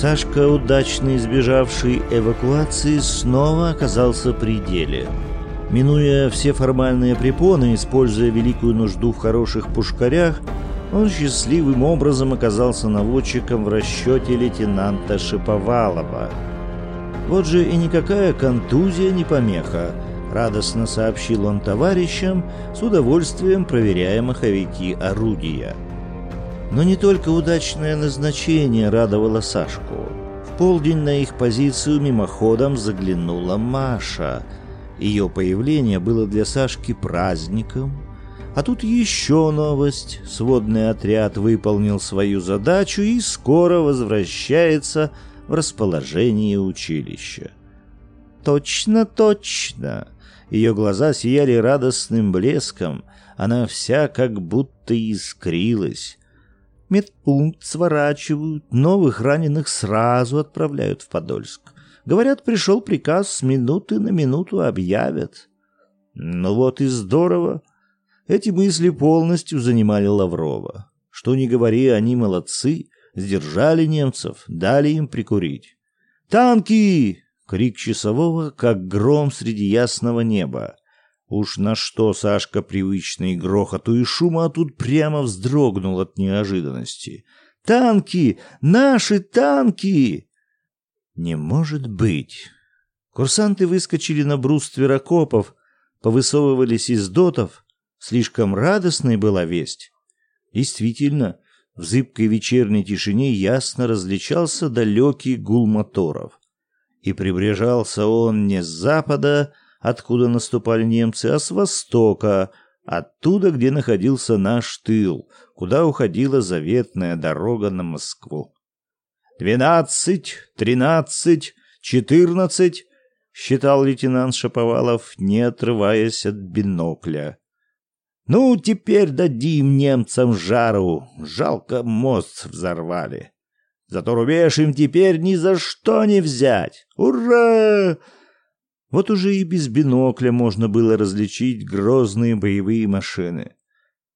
Сашка, удачно избежавший эвакуации, снова оказался при деле. Минуя все формальные препоны, используя великую нужду в хороших пушкарях, он счастливым образом оказался наводчиком в расчете лейтенанта Шиповалова. Вот же и никакая контузия не помеха, радостно сообщил он товарищам, с удовольствием проверяя маховики орудия. Но не только удачное назначение радовало Сашку. В полдень на их позицию мимоходом заглянула Маша. Ее появление было для Сашки праздником, а тут еще новость. Сводный отряд выполнил свою задачу и скоро возвращается в расположение училища. Точно, точно. Ее глаза сияли радостным блеском. Она вся как будто искрилась. Медпункт сворачивают, новых раненых сразу отправляют в Подольск. Говорят, пришел приказ, с минуты на минуту объявят. Ну вот и здорово. Эти мысли полностью занимали Лаврова. Что ни говори, они молодцы, сдержали немцев, дали им прикурить. «Танки!» — крик часового, как гром среди ясного неба. Уж на что Сашка, привычный грохоту и шума, а тут прямо вздрогнул от неожиданности. «Танки! Наши танки!» «Не может быть!» Курсанты выскочили на бруствер окопов, повысовывались из дотов, Слишком радостной была весть. Действительно, в зыбкой вечерней тишине ясно различался далекий гул моторов. И приближался он не с запада, откуда наступали немцы, а с востока, оттуда, где находился наш тыл, куда уходила заветная дорога на Москву. «Двенадцать, тринадцать, четырнадцать!» — считал лейтенант Шаповалов, не отрываясь от бинокля. Ну, теперь дадим немцам жару. Жалко, мост взорвали. Зато рубеж им теперь ни за что не взять. Ура! Вот уже и без бинокля можно было различить грозные боевые машины.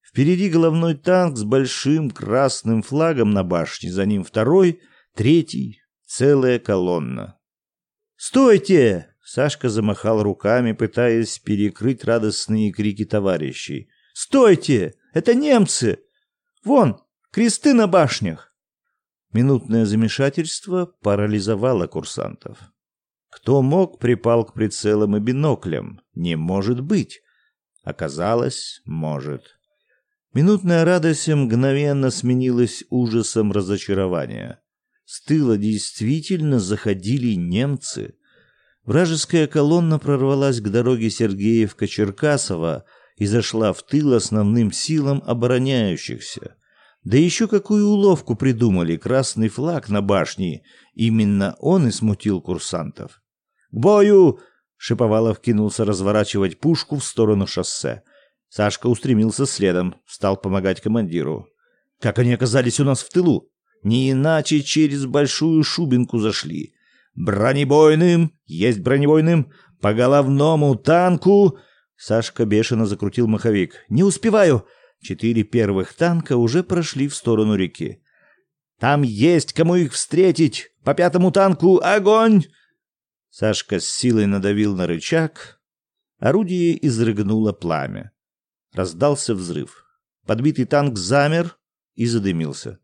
Впереди головной танк с большим красным флагом на башне, за ним второй, третий, целая колонна. «Стойте!» — Сашка замахал руками, пытаясь перекрыть радостные крики товарищей. Стойте! Это немцы! Вон, кресты на башнях!» Минутное замешательство парализовало курсантов. Кто мог, припал к прицелам и биноклям. Не может быть. Оказалось, может. Минутная радость мгновенно сменилась ужасом разочарования. С тыла действительно заходили немцы. Вражеская колонна прорвалась к дороге Сергеевка-Черкасова, и зашла в тыл основным силам обороняющихся. Да еще какую уловку придумали красный флаг на башне. Именно он и смутил курсантов. «К бою!» — Шиповалов кинулся разворачивать пушку в сторону шоссе. Сашка устремился следом, стал помогать командиру. «Как они оказались у нас в тылу? Не иначе через большую шубинку зашли. Бронебойным! Есть бронебойным! По головному танку!» Сашка бешено закрутил маховик. «Не успеваю!» Четыре первых танка уже прошли в сторону реки. «Там есть кому их встретить! По пятому танку огонь!» Сашка с силой надавил на рычаг. Орудие изрыгнуло пламя. Раздался взрыв. Подбитый танк замер и задымился.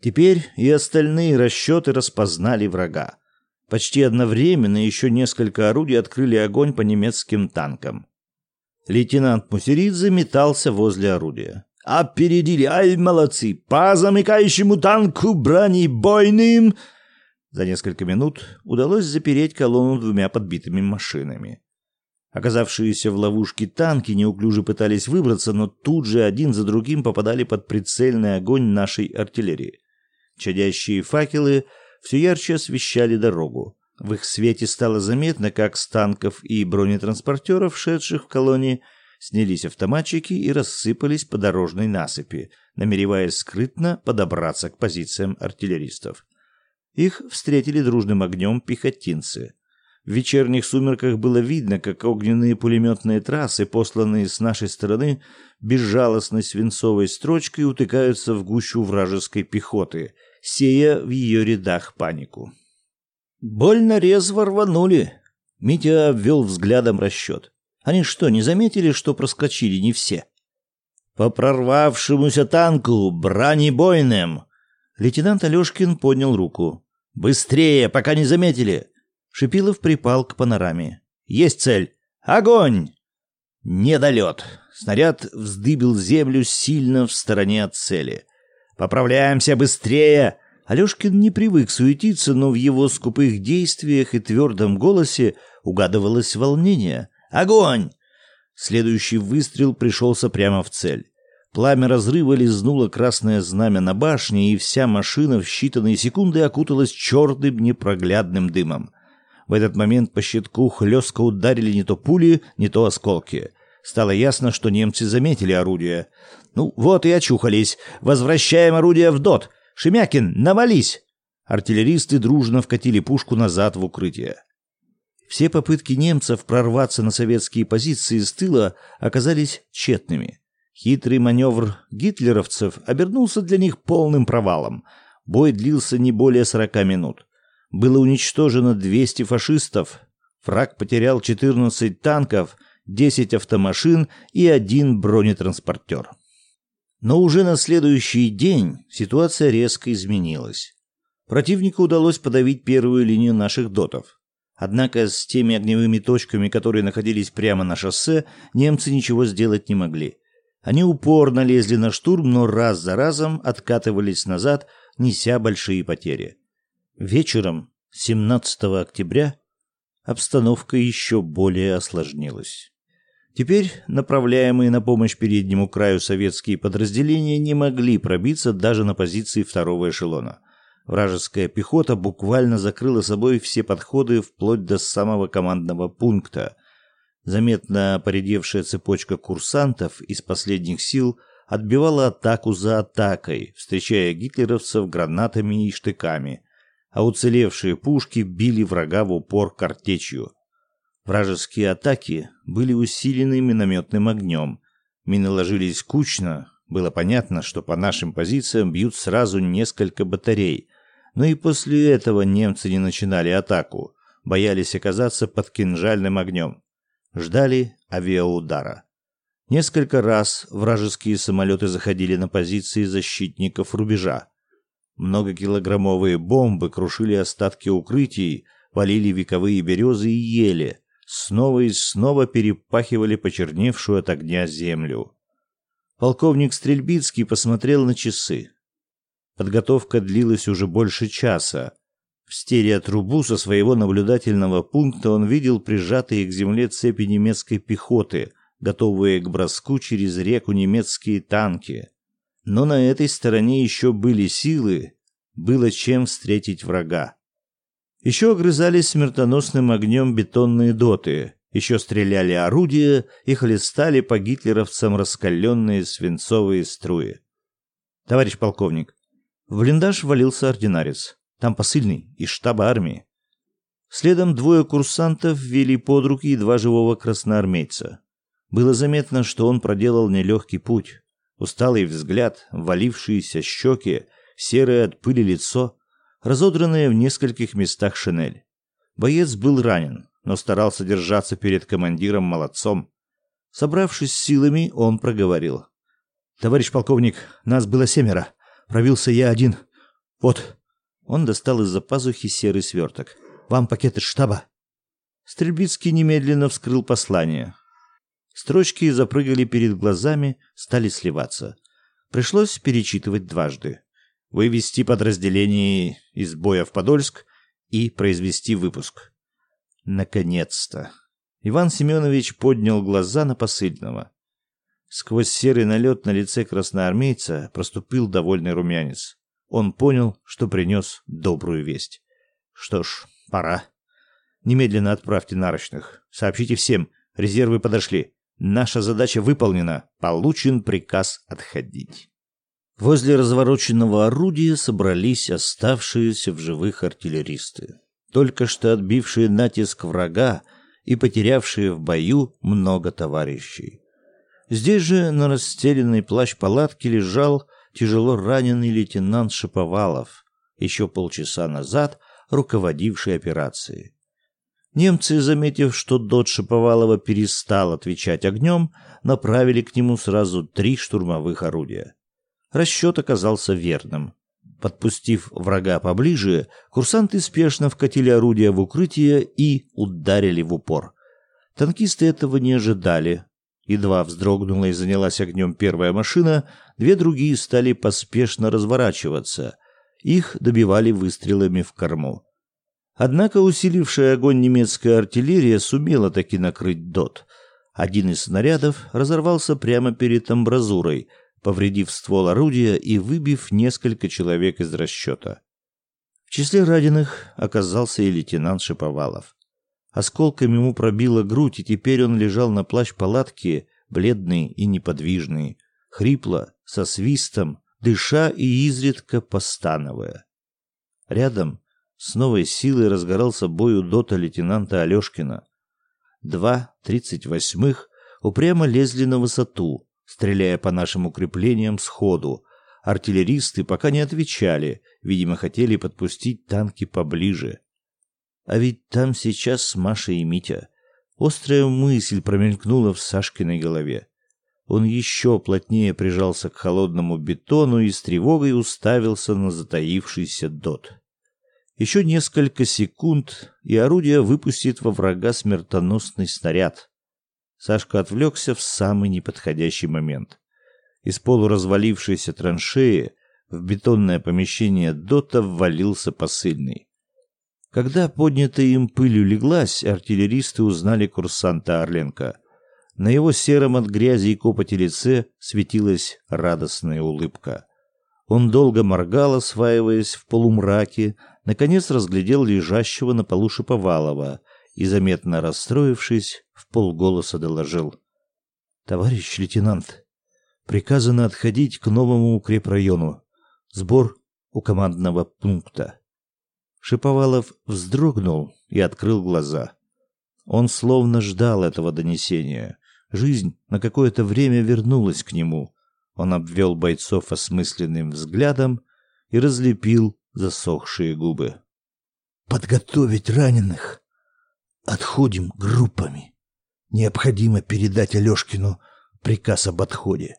Теперь и остальные расчеты распознали врага. Почти одновременно еще несколько орудий открыли огонь по немецким танкам. Лейтенант Мусеридзе метался возле орудия. «Опередили! Ай, молодцы! По замыкающему танку бронебойным!» За несколько минут удалось запереть колонну двумя подбитыми машинами. Оказавшиеся в ловушке танки неуклюже пытались выбраться, но тут же один за другим попадали под прицельный огонь нашей артиллерии. Чадящие факелы все ярче освещали дорогу. В их свете стало заметно, как с танков и бронетранспортеров, шедших в колонии, снялись автоматчики и рассыпались по дорожной насыпи, намереваясь скрытно подобраться к позициям артиллеристов. Их встретили дружным огнем пехотинцы. В вечерних сумерках было видно, как огненные пулеметные трассы, посланные с нашей стороны, безжалостной свинцовой строчкой утыкаются в гущу вражеской пехоты, сея в ее рядах панику. Больно резво рванули. Митя обвел взглядом расчет. Они что, не заметили, что проскочили не все? По прорвавшемуся танку, бронебойным. Лейтенант Алешкин поднял руку. Быстрее, пока не заметили. Шипилов припал к панораме. Есть цель. Огонь! Недолет. Снаряд вздыбил землю сильно в стороне от цели. Поправляемся быстрее. Алешкин не привык суетиться, но в его скупых действиях и твердом голосе угадывалось волнение. Огонь! Следующий выстрел пришелся прямо в цель. Пламя разрыва лизнуло красное знамя на башне, и вся машина в считанные секунды окуталась черным непроглядным дымом. В этот момент по щитку хлестко ударили не то пули, не то осколки. Стало ясно, что немцы заметили орудие. «Ну вот и очухались. Возвращаем орудие в ДОТ. Шемякин, навались!» Артиллеристы дружно вкатили пушку назад в укрытие. Все попытки немцев прорваться на советские позиции с тыла оказались тщетными. Хитрый маневр гитлеровцев обернулся для них полным провалом. Бой длился не более 40 минут. Было уничтожено 200 фашистов. Враг потерял 14 танков, 10 автомашин и один бронетранспортер. Но уже на следующий день ситуация резко изменилась. Противнику удалось подавить первую линию наших дотов. Однако с теми огневыми точками, которые находились прямо на шоссе, немцы ничего сделать не могли. Они упорно лезли на штурм, но раз за разом откатывались назад, неся большие потери. Вечером 17 октября обстановка еще более осложнилась. Теперь направляемые на помощь переднему краю советские подразделения не могли пробиться даже на позиции второго эшелона. Вражеская пехота буквально закрыла собой все подходы вплоть до самого командного пункта. Заметно поредевшая цепочка курсантов из последних сил отбивала атаку за атакой, встречая гитлеровцев гранатами и штыками, а уцелевшие пушки били врага в упор картечью. Вражеские атаки были усилены минометным огнем. Мины ложились кучно, было понятно, что по нашим позициям бьют сразу несколько батарей, но и после этого немцы не начинали атаку, боялись оказаться под кинжальным огнем. Ждали авиаудара. Несколько раз вражеские самолеты заходили на позиции защитников рубежа. Многокилограммовые бомбы крушили остатки укрытий, валили вековые березы и ели, снова и снова перепахивали почерневшую от огня землю. Полковник Стрельбицкий посмотрел на часы. Подготовка длилась уже больше часа. В стереотрубу со своего наблюдательного пункта он видел прижатые к земле цепи немецкой пехоты, готовые к броску через реку немецкие танки. Но на этой стороне еще были силы, было чем встретить врага. Еще огрызались смертоносным огнем бетонные доты, еще стреляли орудия и хлестали по гитлеровцам раскаленные свинцовые струи. Товарищ полковник, в блиндаж валился ординарец. Там посыльный из штаба армии. Следом двое курсантов вели под руки два живого красноармейца. Было заметно, что он проделал нелегкий путь. Усталый взгляд, валившиеся щеки, серое от пыли лицо, разодранное в нескольких местах шинель. Боец был ранен, но старался держаться перед командиром молодцом. Собравшись силами, он проговорил. «Товарищ полковник, нас было семеро. Пробился я один. Вот. Он достал из-за пазухи серый сверток. Вам пакет из штаба. Стрельбицкий немедленно вскрыл послание. Строчки запрыгали перед глазами, стали сливаться. Пришлось перечитывать дважды. Вывести подразделение из боя в Подольск и произвести выпуск. Наконец-то. Иван Семенович поднял глаза на посыльного. Сквозь серый налет на лице красноармейца проступил довольный румянец. Он понял, что принес добрую весть. Что ж, пора. Немедленно отправьте нарочных. Сообщите всем, резервы подошли. Наша задача выполнена. Получен приказ отходить. Возле развороченного орудия собрались оставшиеся в живых артиллеристы, только что отбившие натиск врага и потерявшие в бою много товарищей. Здесь же на расстеленной плащ палатке лежал тяжело раненый лейтенант Шиповалов. еще полчаса назад руководивший операцией. Немцы, заметив, что дот Шаповалова перестал отвечать огнем, направили к нему сразу три штурмовых орудия. Расчет оказался верным. Подпустив врага поближе, курсанты спешно вкатили орудия в укрытие и ударили в упор. Танкисты этого не ожидали. Едва вздрогнула и занялась огнем первая машина, две другие стали поспешно разворачиваться. Их добивали выстрелами в корму. Однако усилившая огонь немецкая артиллерия сумела таки накрыть ДОТ. Один из снарядов разорвался прямо перед амбразурой, повредив ствол орудия и выбив несколько человек из расчета. В числе раненых оказался и лейтенант Шиповалов. Осколками ему пробило грудь, и теперь он лежал на плащ-палатке, бледный и неподвижный, хрипло, со свистом, дыша и изредка постановая. Рядом с новой силой разгорался бой у дота лейтенанта Алешкина. Два тридцать восьмых упрямо лезли на высоту, стреляя по нашим укреплениям сходу. Артиллеристы пока не отвечали, видимо, хотели подпустить танки поближе. А ведь там сейчас Маша и Митя. Острая мысль промелькнула в Сашкиной голове. Он еще плотнее прижался к холодному бетону и с тревогой уставился на затаившийся дот. Еще несколько секунд, и орудие выпустит во врага смертоносный снаряд. Сашка отвлекся в самый неподходящий момент. Из полуразвалившейся траншеи в бетонное помещение дота ввалился посыльный. Когда поднятая им пылью леглась, артиллеристы узнали курсанта Орленко. На его сером от грязи и копоти лице светилась радостная улыбка. Он долго моргал, осваиваясь в полумраке, наконец разглядел лежащего на полу Шиповалова и, заметно расстроившись, в полголоса доложил. «Товарищ лейтенант, приказано отходить к новому укрепрайону. Сбор у командного пункта». Шиповалов вздрогнул и открыл глаза. Он словно ждал этого донесения. Жизнь на какое-то время вернулась к нему. Он обвел бойцов осмысленным взглядом и разлепил засохшие губы. Подготовить раненых. Отходим группами. Необходимо передать Алёшкину приказ об отходе.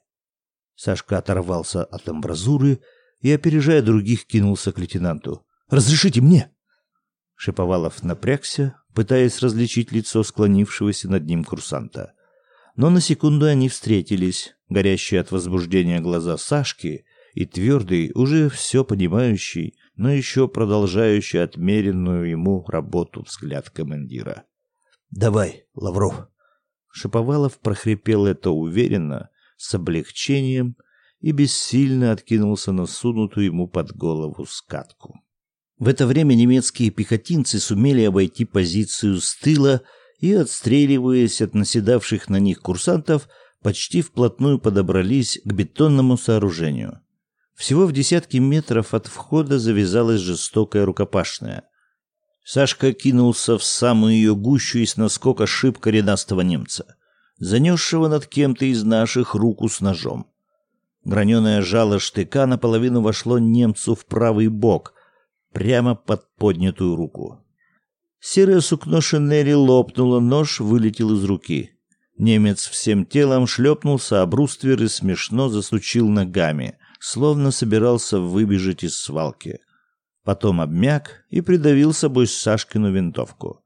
Сашка оторвался от амбразуры и, опережая других, кинулся к лейтенанту. «Разрешите мне!» Шиповалов напрягся, пытаясь различить лицо склонившегося над ним курсанта. Но на секунду они встретились, горящие от возбуждения глаза Сашки и твердый, уже все понимающий, но еще продолжающий отмеренную ему работу взгляд командира. «Давай, Лавров!» Шаповалов прохрипел это уверенно, с облегчением и бессильно откинулся на сунутую ему под голову скатку. В это время немецкие пехотинцы сумели обойти позицию с тыла и, отстреливаясь от наседавших на них курсантов, почти вплотную подобрались к бетонному сооружению. Всего в десятки метров от входа завязалась жестокая рукопашная. Сашка кинулся в самую ее гущу и с наскока шиб коренастого немца, занесшего над кем-то из наших руку с ножом. Граненое жало штыка наполовину вошло немцу в правый бок, прямо под поднятую руку. Серое сукно шинели лопнуло, нож вылетел из руки. Немец всем телом шлепнулся об бруствер и смешно засучил ногами — словно собирался выбежать из свалки. Потом обмяк и придавил собой Сашкину винтовку.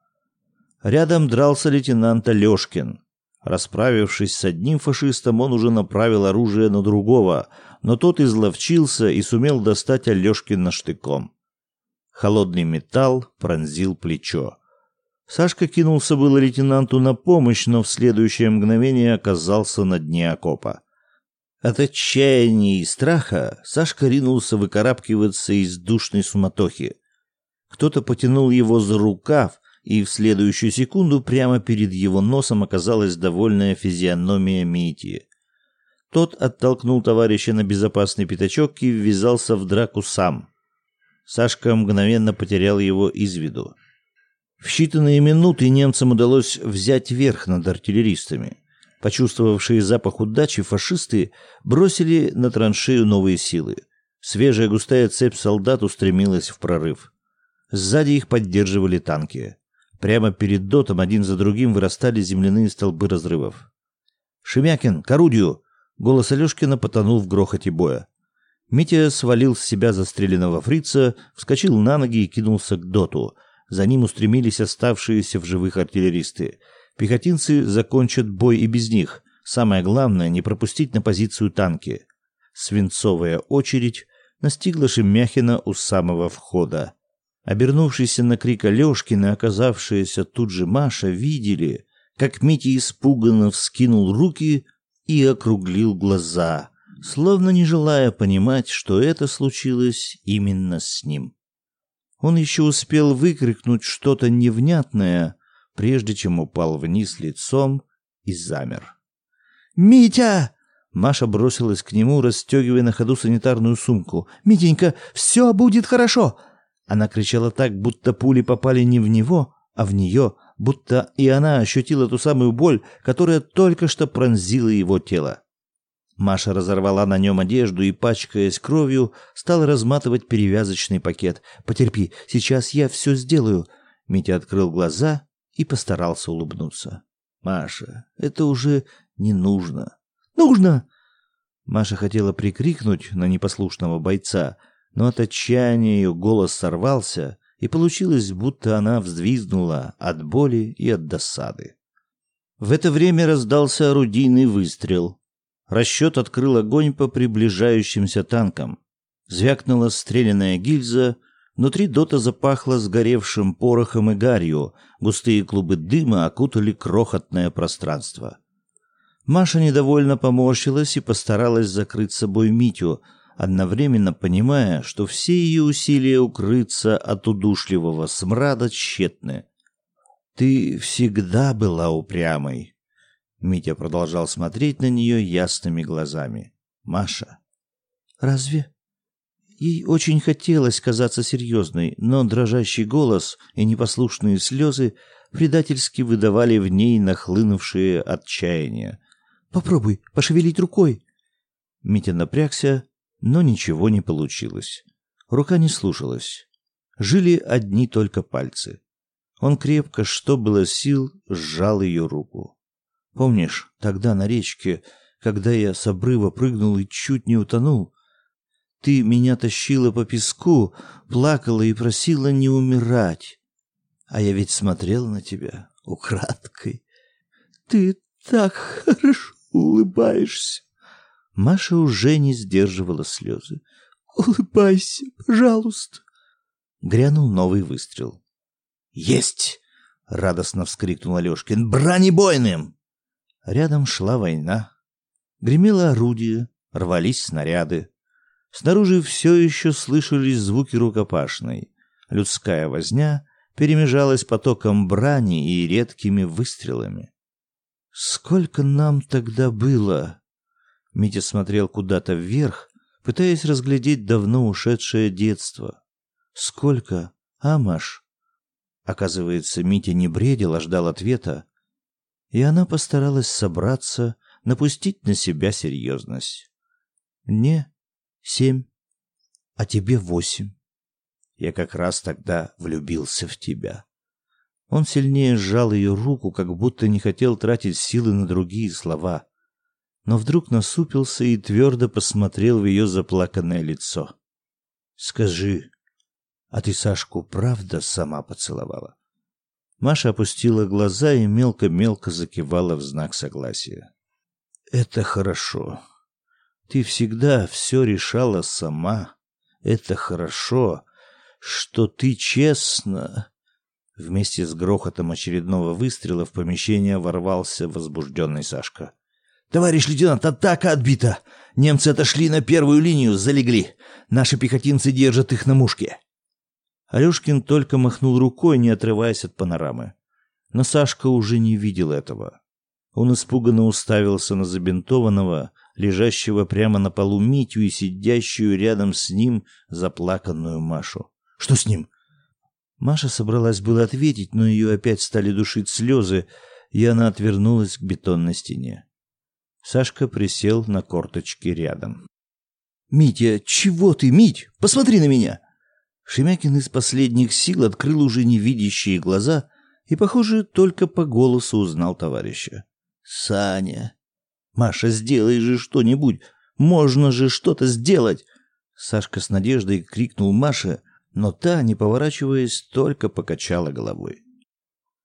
Рядом дрался лейтенант Алешкин. Расправившись с одним фашистом, он уже направил оружие на другого, но тот изловчился и сумел достать Алешкина штыком. Холодный металл пронзил плечо. Сашка кинулся было лейтенанту на помощь, но в следующее мгновение оказался на дне окопа. От отчаяния и страха Сашка ринулся выкарабкиваться из душной суматохи. Кто-то потянул его за рукав, и в следующую секунду прямо перед его носом оказалась довольная физиономия Мити. Тот оттолкнул товарища на безопасный пятачок и ввязался в драку сам. Сашка мгновенно потерял его из виду. В считанные минуты немцам удалось взять верх над артиллеристами. Почувствовавшие запах удачи, фашисты бросили на траншею новые силы. Свежая густая цепь солдат устремилась в прорыв. Сзади их поддерживали танки. Прямо перед дотом один за другим вырастали земляные столбы разрывов. «Шемякин, к орудию!» Голос Алешкина потонул в грохоте боя. Митя свалил с себя застреленного фрица, вскочил на ноги и кинулся к доту. За ним устремились оставшиеся в живых артиллеристы. Пехотинцы закончат бой и без них. Самое главное — не пропустить на позицию танки. Свинцовая очередь настигла Шемяхина у самого входа. Обернувшиеся на крик Алешкина, оказавшиеся тут же Маша, видели, как Митя испуганно вскинул руки и округлил глаза, словно не желая понимать, что это случилось именно с ним. Он еще успел выкрикнуть что-то невнятное, прежде чем упал вниз лицом и замер. «Митя!» Маша бросилась к нему, расстегивая на ходу санитарную сумку. «Митенька, все будет хорошо!» Она кричала так, будто пули попали не в него, а в нее, будто и она ощутила ту самую боль, которая только что пронзила его тело. Маша разорвала на нем одежду и, пачкаясь кровью, стала разматывать перевязочный пакет. «Потерпи, сейчас я все сделаю». Митя открыл глаза и постарался улыбнуться. «Маша, это уже не нужно. Нужно!» Маша хотела прикрикнуть на непослушного бойца, но от отчаяния ее голос сорвался, и получилось, будто она взвизгнула от боли и от досады. В это время раздался орудийный выстрел. Расчет открыл огонь по приближающимся танкам. Звякнула стрелянная гильза, внутри дота запахло сгоревшим порохом и гарью, густые клубы дыма окутали крохотное пространство. Маша недовольно поморщилась и постаралась закрыть собой Митю, одновременно понимая, что все ее усилия укрыться от удушливого смрада тщетны. «Ты всегда была упрямой», — Митя продолжал смотреть на нее ясными глазами. «Маша». «Разве?» Ей очень хотелось казаться серьезной, но дрожащий голос и непослушные слезы предательски выдавали в ней нахлынувшее отчаяние. Попробуй пошевелить рукой. Митя напрягся, но ничего не получилось. Рука не слушалась. Жили одни только пальцы. Он крепко, что было сил, сжал ее руку. Помнишь, тогда на речке, когда я с обрыва прыгнул и чуть не утонул, ты меня тащила по песку, плакала и просила не умирать. А я ведь смотрел на тебя украдкой. Ты так хорошо улыбаешься. Маша уже не сдерживала слезы. Улыбайся, пожалуйста. Грянул новый выстрел. Есть! радостно вскрикнул Алешкин. Бронебойным! Рядом шла война. Гремело орудие, рвались снаряды. Снаружи все еще слышались звуки рукопашной. Людская возня перемежалась потоком брани и редкими выстрелами. Сколько нам тогда было? Митя смотрел куда-то вверх, пытаясь разглядеть давно ушедшее детство. Сколько, а, Маш? Оказывается, Митя не бредил, а ждал ответа. И она постаралась собраться, напустить на себя серьезность. Не семь, а тебе восемь. Я как раз тогда влюбился в тебя. Он сильнее сжал ее руку, как будто не хотел тратить силы на другие слова. Но вдруг насупился и твердо посмотрел в ее заплаканное лицо. «Скажи, а ты Сашку правда сама поцеловала?» Маша опустила глаза и мелко-мелко закивала в знак согласия. «Это хорошо. Ты всегда все решала сама. Это хорошо, что ты честно...» Вместе с грохотом очередного выстрела в помещение ворвался возбужденный Сашка. «Товарищ лейтенант, атака отбита! Немцы отошли на первую линию, залегли. Наши пехотинцы держат их на мушке». Алешкин только махнул рукой, не отрываясь от панорамы. Но Сашка уже не видел этого. Он испуганно уставился на забинтованного, лежащего прямо на полу Митю и сидящую рядом с ним заплаканную Машу. «Что с ним?» Маша собралась было ответить, но ее опять стали душить слезы, и она отвернулась к бетонной стене. Сашка присел на корточки рядом. «Митя, чего ты, Мить? Посмотри на меня!» Шемякин из последних сил открыл уже невидящие глаза и, похоже, только по голосу узнал товарища. «Саня! Маша, сделай же что-нибудь! Можно же что-то сделать!» Сашка с надеждой крикнул Маше, но та, не поворачиваясь, только покачала головой.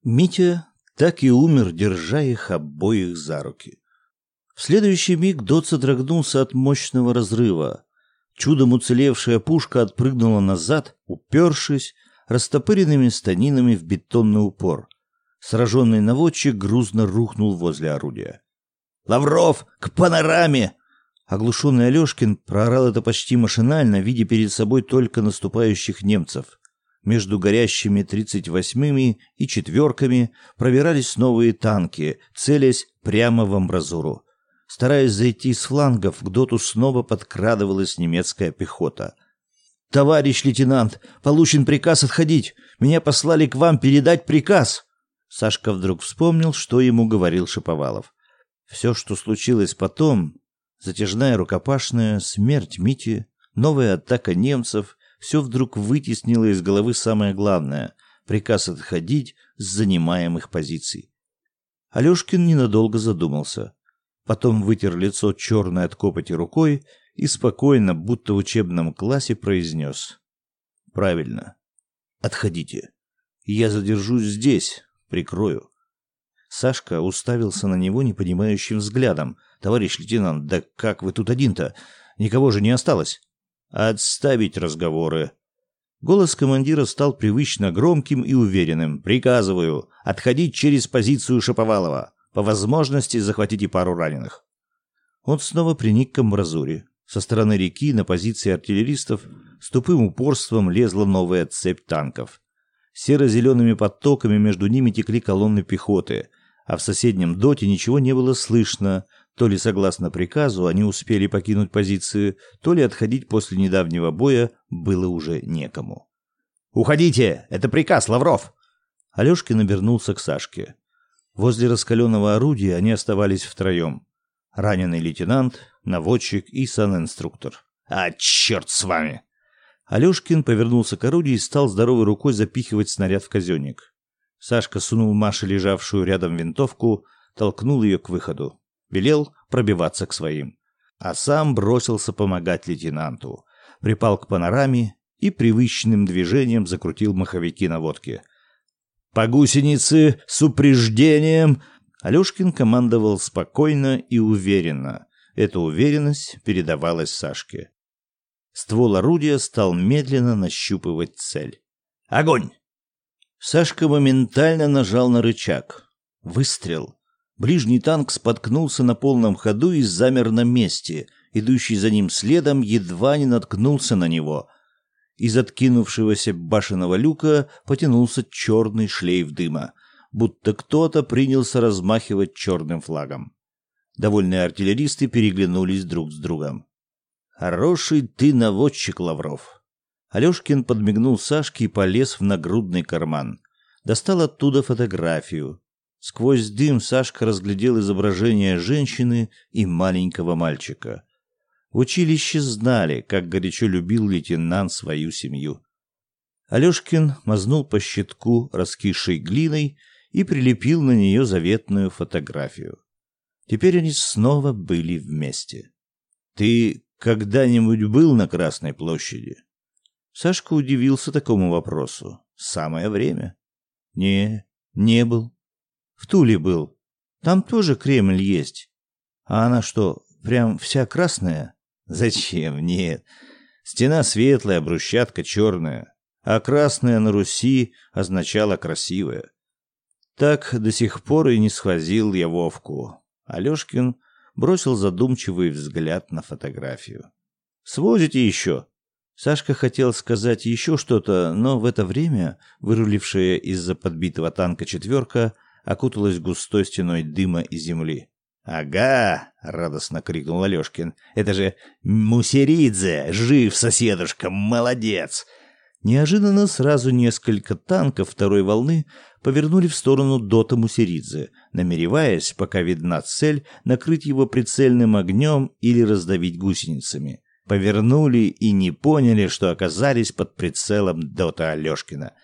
Митя так и умер, держа их обоих за руки. В следующий миг Дот содрогнулся от мощного разрыва. Чудом уцелевшая пушка отпрыгнула назад, упершись растопыренными станинами в бетонный упор. Сраженный наводчик грузно рухнул возле орудия. «Лавров, к панораме!» Оглушенный Алешкин проорал это почти машинально, видя перед собой только наступающих немцев. Между горящими тридцать восьмыми и четверками пробирались новые танки, целясь прямо в амбразуру. Стараясь зайти с флангов, к доту снова подкрадывалась немецкая пехота. «Товарищ лейтенант, получен приказ отходить. Меня послали к вам передать приказ». Сашка вдруг вспомнил, что ему говорил Шаповалов. Все, что случилось потом, Затяжная рукопашная, смерть Мити, новая атака немцев — все вдруг вытеснило из головы самое главное — приказ отходить с занимаемых позиций. Алешкин ненадолго задумался. Потом вытер лицо черной от копоти рукой и спокойно, будто в учебном классе, произнес. «Правильно. Отходите. Я задержусь здесь, прикрою». Сашка уставился на него непонимающим взглядом — «Товарищ лейтенант, да как вы тут один-то? Никого же не осталось?» «Отставить разговоры». Голос командира стал привычно громким и уверенным. «Приказываю отходить через позицию Шаповалова. По возможности захватите пару раненых». Он снова приник к амбразуре. Со стороны реки на позиции артиллеристов с тупым упорством лезла новая цепь танков. Серо-зелеными потоками между ними текли колонны пехоты, а в соседнем доте ничего не было слышно, то ли согласно приказу они успели покинуть позиции, то ли отходить после недавнего боя было уже некому. «Уходите! Это приказ, Лавров!» Алешкин обернулся к Сашке. Возле раскаленного орудия они оставались втроем. Раненый лейтенант, наводчик и санинструктор. «А, черт с вами!» Алешкин повернулся к орудию и стал здоровой рукой запихивать снаряд в казенник. Сашка сунул Маше лежавшую рядом винтовку, толкнул ее к выходу велел пробиваться к своим. А сам бросился помогать лейтенанту. Припал к панораме и привычным движением закрутил маховики на водке. «По гусенице с упреждением!» Алешкин командовал спокойно и уверенно. Эта уверенность передавалась Сашке. Ствол орудия стал медленно нащупывать цель. «Огонь!» Сашка моментально нажал на рычаг. Выстрел. Ближний танк споткнулся на полном ходу и замер на месте. Идущий за ним следом едва не наткнулся на него. Из откинувшегося башенного люка потянулся черный шлейф дыма, будто кто-то принялся размахивать черным флагом. Довольные артиллеристы переглянулись друг с другом. «Хороший ты наводчик, Лавров!» Алешкин подмигнул Сашке и полез в нагрудный карман. Достал оттуда фотографию. Сквозь дым Сашка разглядел изображение женщины и маленького мальчика. Училище знали, как горячо любил лейтенант свою семью. Алешкин мазнул по щитку раскисшей глиной и прилепил на нее заветную фотографию. Теперь они снова были вместе. «Ты когда-нибудь был на Красной площади?» Сашка удивился такому вопросу. «Самое время». «Не, не был», в Туле был. Там тоже Кремль есть. А она что, прям вся красная? Зачем? Нет. Стена светлая, брусчатка черная. А красная на Руси означала красивая. Так до сих пор и не схватил я Вовку. Алешкин бросил задумчивый взгляд на фотографию. «Свозите еще?» Сашка хотел сказать еще что-то, но в это время вырулившая из-за подбитого танка четверка окуталась густой стеной дыма и земли. «Ага!» — радостно крикнул Алешкин. «Это же Мусеридзе! Жив, соседушка! Молодец!» Неожиданно сразу несколько танков второй волны повернули в сторону Дота Мусеридзе, намереваясь, пока видна цель, накрыть его прицельным огнем или раздавить гусеницами. повернули и не поняли, что оказались под прицелом Дота Алешкина.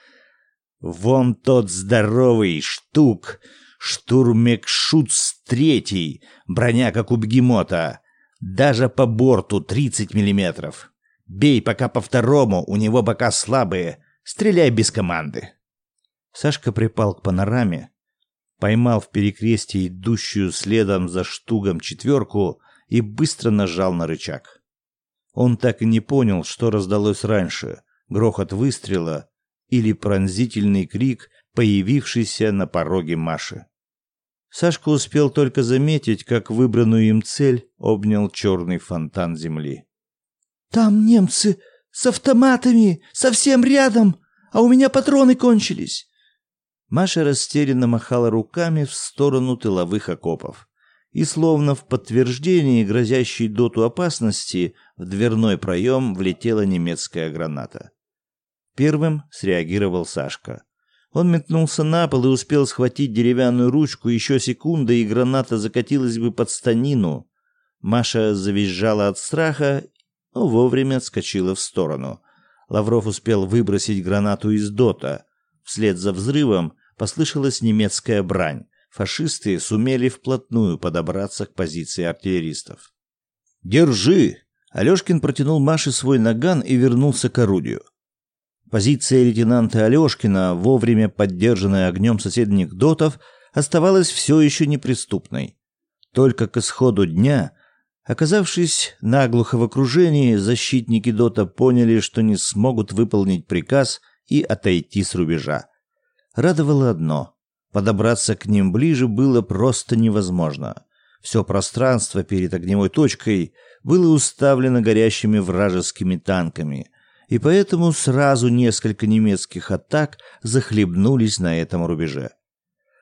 Вон тот здоровый штук, штурмекшутс третий, броня как у бегемота, даже по борту 30 миллиметров. Бей пока по второму, у него бока слабые, стреляй без команды. Сашка припал к панораме, поймал в перекрестии идущую следом за штугом четверку и быстро нажал на рычаг. Он так и не понял, что раздалось раньше — грохот выстрела или пронзительный крик, появившийся на пороге Маши. Сашка успел только заметить, как выбранную им цель обнял черный фонтан земли. «Там немцы с автоматами, совсем рядом, а у меня патроны кончились!» Маша растерянно махала руками в сторону тыловых окопов. И словно в подтверждении грозящей доту опасности в дверной проем влетела немецкая граната. Первым среагировал Сашка. Он метнулся на пол и успел схватить деревянную ручку. Еще секунда, и граната закатилась бы под станину. Маша завизжала от страха, но вовремя отскочила в сторону. Лавров успел выбросить гранату из дота. Вслед за взрывом послышалась немецкая брань. Фашисты сумели вплотную подобраться к позиции артиллеристов. «Держи!» Алешкин протянул Маше свой наган и вернулся к орудию. Позиция лейтенанта Алешкина, вовремя поддержанная огнем соседних дотов, оставалась все еще неприступной. Только к исходу дня, оказавшись наглухо в окружении, защитники дота поняли, что не смогут выполнить приказ и отойти с рубежа. Радовало одно — подобраться к ним ближе было просто невозможно. Все пространство перед огневой точкой было уставлено горящими вражескими танками, и поэтому сразу несколько немецких атак захлебнулись на этом рубеже.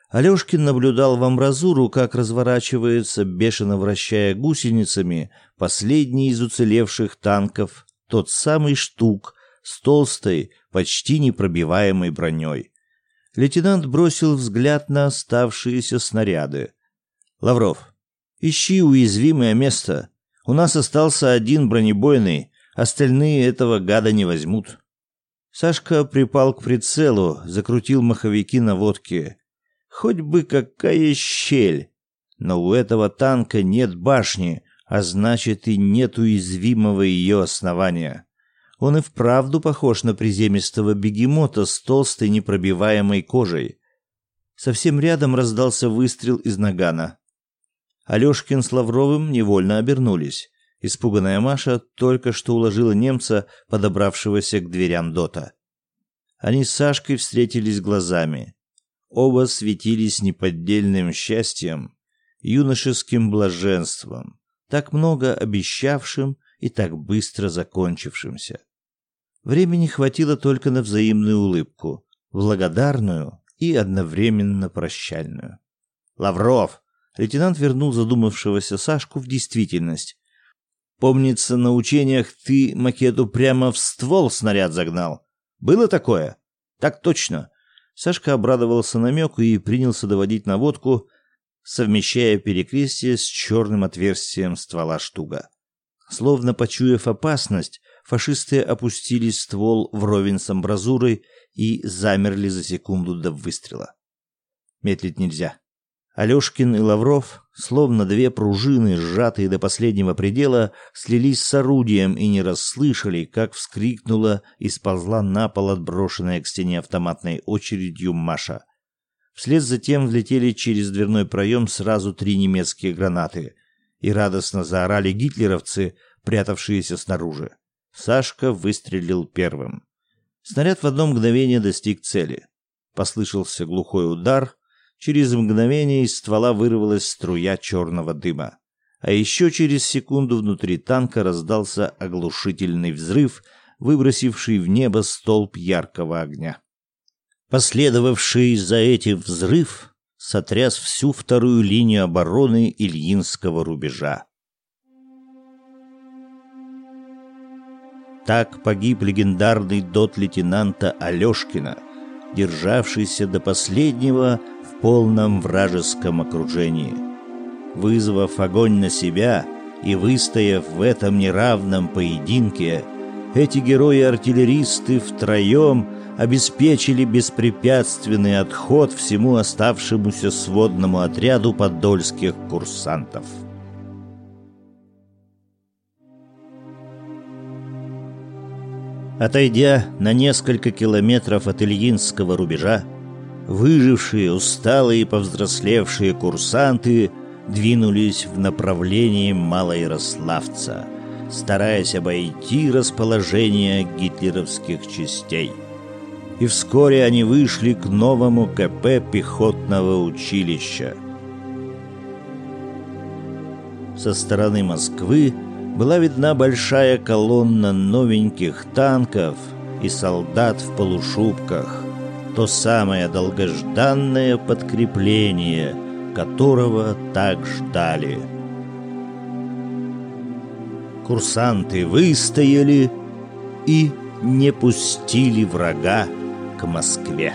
Алешкин наблюдал в амбразуру, как разворачивается, бешено вращая гусеницами, последний из уцелевших танков, тот самый штук с толстой, почти непробиваемой броней. Лейтенант бросил взгляд на оставшиеся снаряды. «Лавров, ищи уязвимое место. У нас остался один бронебойный, остальные этого гада не возьмут». Сашка припал к прицелу, закрутил маховики на водке. Хоть бы какая щель. Но у этого танка нет башни, а значит и нет уязвимого ее основания. Он и вправду похож на приземистого бегемота с толстой непробиваемой кожей. Совсем рядом раздался выстрел из нагана. Алешкин с Лавровым невольно обернулись. Испуганная Маша только что уложила немца, подобравшегося к дверям дота. Они с Сашкой встретились глазами. Оба светились неподдельным счастьем, юношеским блаженством, так много обещавшим и так быстро закончившимся. Времени хватило только на взаимную улыбку, благодарную и одновременно прощальную. «Лавров!» Лейтенант вернул задумавшегося Сашку в действительность. «Помнится, на учениях ты макету прямо в ствол снаряд загнал. Было такое?» «Так точно». Сашка обрадовался намеку и принялся доводить наводку, совмещая перекрестие с черным отверстием ствола штуга. Словно почуяв опасность, фашисты опустили ствол вровень с амбразурой и замерли за секунду до выстрела. Медлить нельзя. Алешкин и Лавров, словно две пружины, сжатые до последнего предела, слились с орудием и не расслышали, как вскрикнула и сползла на пол отброшенная к стене автоматной очередью Маша. Вслед за тем влетели через дверной проем сразу три немецкие гранаты, и радостно заорали гитлеровцы, прятавшиеся снаружи. Сашка выстрелил первым. Снаряд в одно мгновение достиг цели. Послышался глухой удар. Через мгновение из ствола вырвалась струя черного дыма. А еще через секунду внутри танка раздался оглушительный взрыв, выбросивший в небо столб яркого огня. Последовавший за этим взрыв сотряс всю вторую линию обороны Ильинского рубежа. Так погиб легендарный дот лейтенанта Алешкина, державшийся до последнего полном вражеском окружении. Вызвав огонь на себя, И выстояв в этом неравном поединке, эти герои-артиллеристы втроем обеспечили беспрепятственный отход всему оставшемуся сводному отряду подольских курсантов. Отойдя на несколько километров от Ильинского рубежа, выжившие, усталые и повзрослевшие курсанты двинулись в направлении Малоярославца, стараясь обойти расположение гитлеровских частей. И вскоре они вышли к новому КП пехотного училища. Со стороны Москвы была видна большая колонна новеньких танков и солдат в полушубках. То самое долгожданное подкрепление, которого так ждали. Курсанты выстояли и не пустили врага к Москве.